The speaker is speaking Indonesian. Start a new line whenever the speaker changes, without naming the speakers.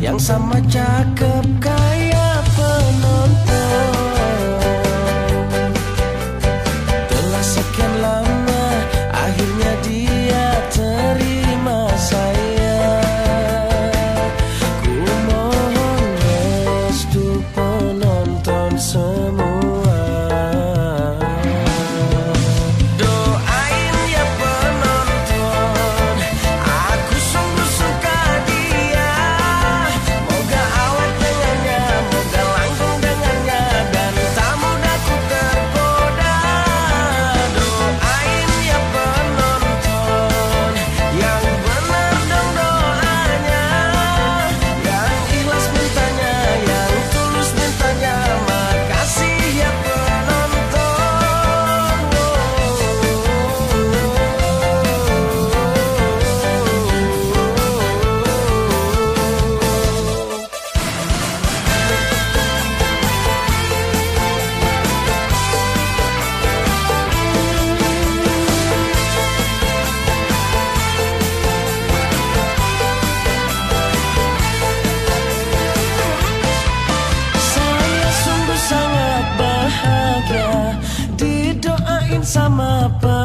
yang sama cakep kayak penonton. Telah sekian lama sama apa